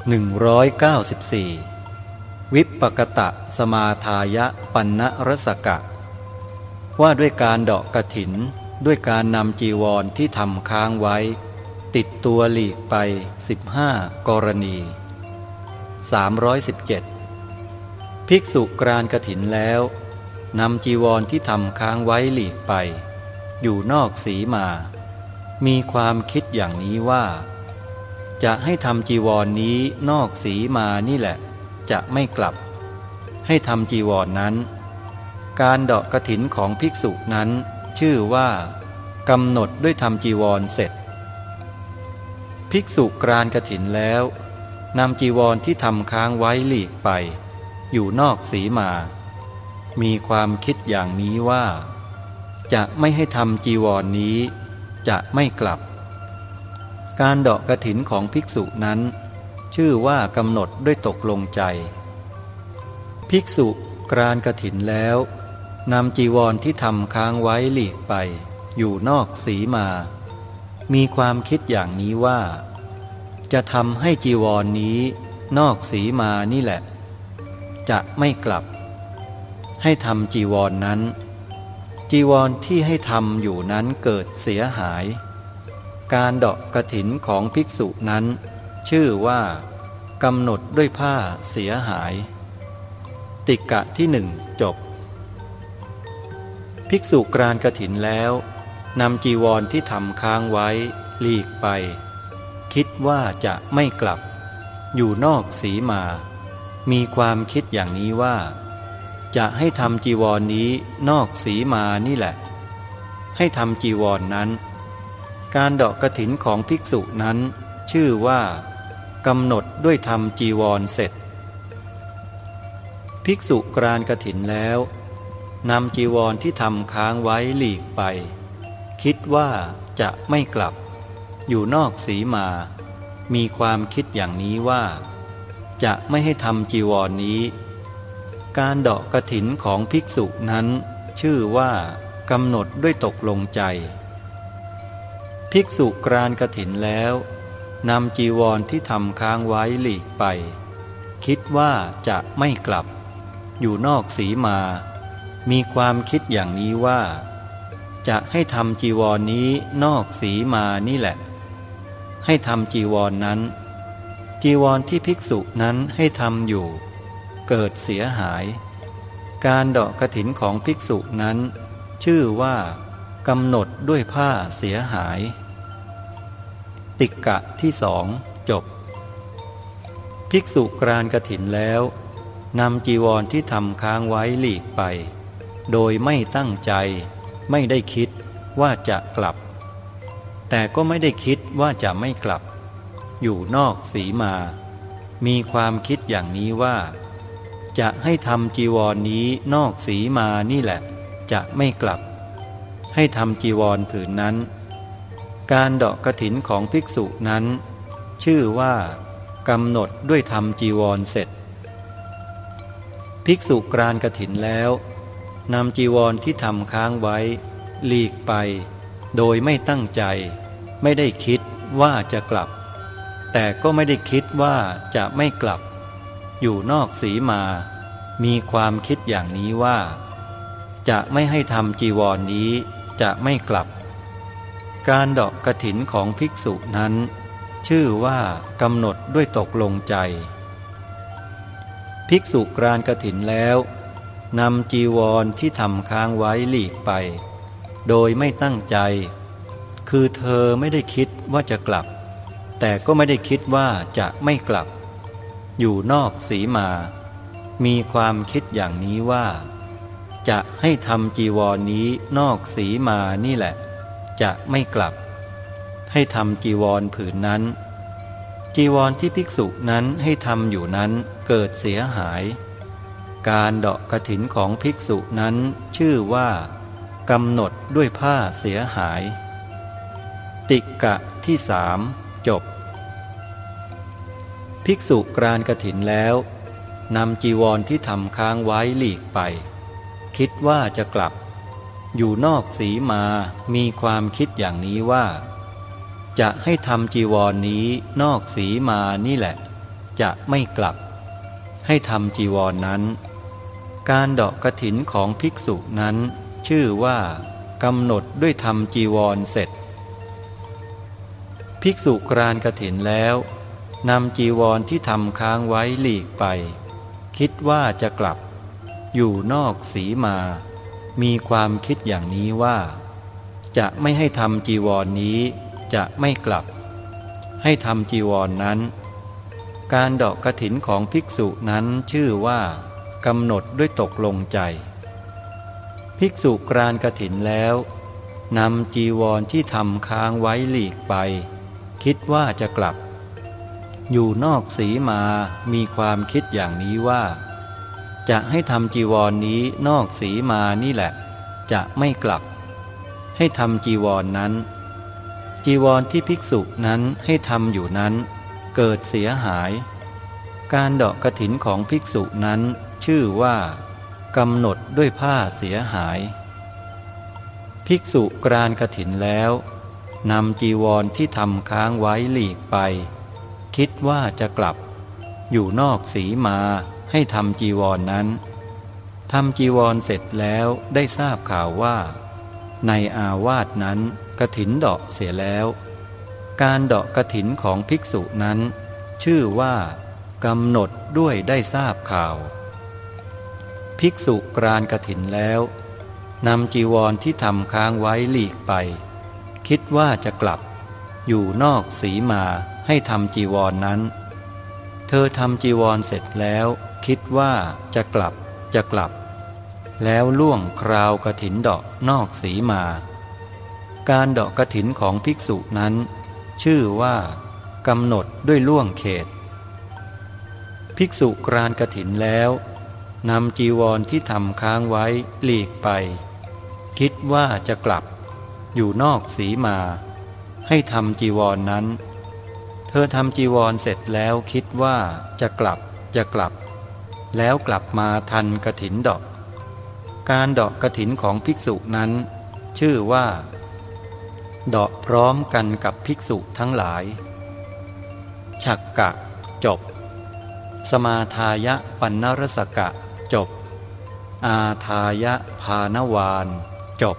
194 วิปปกตะสมาทายะปันนรสกะ ว่าด้วยการเดาะกระถิน ด้วยการนำจีวรที่ทำค้างไว้ ติดตัวหลีกไป 15 กรณี 317 ภิกษุกรานกระถินแล้วนำจีวรที่ทำค้างไว้หลีกไป อยู่นอกสีมา มีความคิดอย่างนี้ว่า จะให้ทำจีวรนนี้นอกสีมานี่แหละ จะไม่กลับ ให้ทำจีวรนนั้น การเดาะกระถินของภิกษุนั้น ชื่อว่ากำหนดด้วยทำจีวรเสร็จ ภิกษุกรานกระถินแล้วนำจีวรที่ทำค้างไว้หลีกไป อยู่นอกสีมา มีความคิดอย่างนี้ว่า จะไม่ให้ทำจีวรนนี้ จะไม่กลับ การเดาะกระถินของภิกษุนั้น ชื่อว่ากำหนดด้วยตกลงใจ ภิกษุกรานกระถินแล้วนำจีวรที่ทำค้างไว้หลีกไป อยู่นอกสีมา มีความคิดอย่างนี้ว่า จะทำให้จีวรนนี้นอกสีมานี่แหละ จะไม่กลับ ให้ทำจีวรนนั้น จีวรที่ให้ทำอยู่นั้นเกิดเสียหาย การเดาะกระถินของภิกษุนั้น ชื่อว่ากำหนดด้วยผ้าเสียหาย ติกะที่หนึ่งจบ ภิกษุกรานกระถินแล้วนำจีวรที่ทำค้างไว้หลีกไป คิดว่าจะไม่กลับ อยู่นอกสีมา มีความคิดอย่างนี้ว่า จะให้ทำจีวรนนี้นอกสีมานี่แหละ ให้ทำจีวรนนั้น การดอกกระถินของภิกษุนั้น ชื่อว่ากำหนดด้วยธรรมจีวรเสร็จ ภิกษุกรานกระถินแล้วนำจีวรที่ทำค้างไว้หลีกไป คิดว่าจะไม่กลับ อยู่นอกสีมา มีความคิดอย่างนี้ว่า จะไม่ให้ทำจีวรนนี้ การดอกกระถินของภิกษุนั้น ชื่อว่ากำหนดด้วยตกลงใจ ภิกษุกรานกระถินแล้วนำจีวรที่ทำค้างไว้หลีกไป คิดว่าจะไม่กลับ อยู่นอกสีมา มีความคิดอย่างนี้ว่า จะให้ทำจีวรนนี้นอกสีมานี่แหละ ให้ทำจีวรนนั้น จีวรที่ภิกษุนั้นให้ทำอยู่ เกิดเสียหาย การเดาะกระถินของภิกษุนั้น ชื่อว่า กำหนดด้วยผ้าเสียหาย ติกะที่สองจบ ภิกษุกรานกระถินแล้วนำจีวรที่ทำค้างไว้หลีกไป โดยไม่ตั้งใจไม่ได้คิดว่าจะกลับ แต่ก็ไม่ได้คิดว่าจะไม่กลับ อยู่นอกสีมา มีความคิดอย่างนี้ว่า จะให้ทำจีวรนนี้นอกสีมานี่แหละ จะไม่กลับ ให้ทำจีวรผืนนั้น การเดาะกระถินของภิกษุนั้น ชื่อว่ากำหนดด้วยทำจีวรเสร็จ ภิกษุกรานกระถินแล้วนำจีวรที่ทำค้างไว้ หลีกไป โดยไม่ตั้งใจ ไม่ได้คิดว่าจะกลับ แต่ก็ไม่ได้คิดว่าจะไม่กลับ อยู่นอกสีมา มีความคิดอย่างนี้ว่า จะไม่ให้ทำจีวรนนี้ จะไม่กลับ การดอกกระถินของภิกษุนั้น ชื่อว่ากำหนดด้วยตกลงใจ ภิกษุกรานกระถินแล้วนำจีวรที่ทำค้างไว้หลีกไป โดยไม่ตั้งใจ คือเธอไม่ได้คิดว่าจะกลับ แต่ก็ไม่ได้คิดว่าจะไม่กลับ อยู่นอกสีมา มีความคิดอย่างนี้ว่า จะให้ทำจีวรนนี้นอกสีมานี่แหละ จะไม่กลับ ให้ทำจีวรผืนนั้น จีวรที่ภิกษุนั้นให้ทำอยู่นั้นเกิดเสียหาย การเดาะกระถินของภิกษุนั้นชื่อว่ากำหนดด้วยผ้าเสียหาย ติกะที่สามจบ ภิกษุกรานกระถินแล้วนำจีวรที่ทำค้างไว้หลีกไป คิดว่าจะกลับ อยู่นอกสีมามีความคิดอย่างนี้ว่า จะให้ทำจีวรนนี้นอกสีมานี่แหละ จะไม่กลับ ให้ทำจีวรนนั้น การดอกกระถินของภิกษุนั้น ชื่อว่ากำหนดด้วยทำจีวรเสร็จ ภิกษุกรานกระถินแล้วนำจีวรที่ทำค้างไว้หลีกไป คิดว่าจะกลับ อยู่นอกสีมา มีความคิดอย่างนี้ว่า จะไม่ให้ทำจีวรนนี้จะไม่กลับ ให้ทำจีวรนนั้น การดอกกระถินของภิกษุนั้นชื่อว่ากำหนดด้วยตกลงใจ ภิกษุกรานกระถินแล้วนำจีวรที่ทำค้างไว้หลีกไป คิดว่าจะกลับ อยู่นอกสีมามีความคิดอย่างนี้ว่า จะให้ทำจีวรนนี้นอกสีมานี่แหละ จะไม่กลับ ให้ทำจีวรนนั้น จีวรที่ภิกษุนั้นให้ทำอยู่นั้น เกิดเสียหาย การดอกกระถินของภิกษุนั้นชื่อว่ากำหนดด้วยผ้าเสียหาย ภิกษุกรานกระถินแล้วนำจีวรที่ทำค้างไว้หลีกไป คิดว่าจะกลับ อยู่นอกสีมา ให้ทำจีวรนนั้นทำจีวรเสร็จแล้วได้ทราบข่าวว่า ในอาวาสนั้นกระถินดอกเสียแล้ว การดอกกระถินของภิกษุนั้น ชื่อว่ากำหนดด้วยได้ทราบข่าว ภิกษุกรานกระถินแล้วนำจีวรที่ทำค้างไว้หลีกไป คิดว่าจะกลับ อยู่นอกสีมาให้ทำจีวรนนั้น เธอทำจีวรเสร็จแล้ว คิดว่าจะกลับจะกลับ แล้วล่วงคราวกระถินดอกนอกสีมา การดอกกระถินของภิกษุนั้น ชื่อว่ากำหนดด้วยล่วงเขต ภิกษุกรานกระถินแล้วนำจีวรที่ทำค้างไว้หลีกไป คิดว่าจะกลับ อยู่นอกสีมา ให้ทำจีวรนนั้น เธอทำจีวรเสร็จแล้วคิดว่าจะกลับจะกลับ แล้วกลับมาทันกระถินดอก การดอกกระถินของภิกษุนั้น ชื่อว่า ดอกพร้อมกันกับภิกษุทั้งหลาย ฉักกะ จบ สมาทายะปันนรสกะ จบ อาทายะพานวาน จบ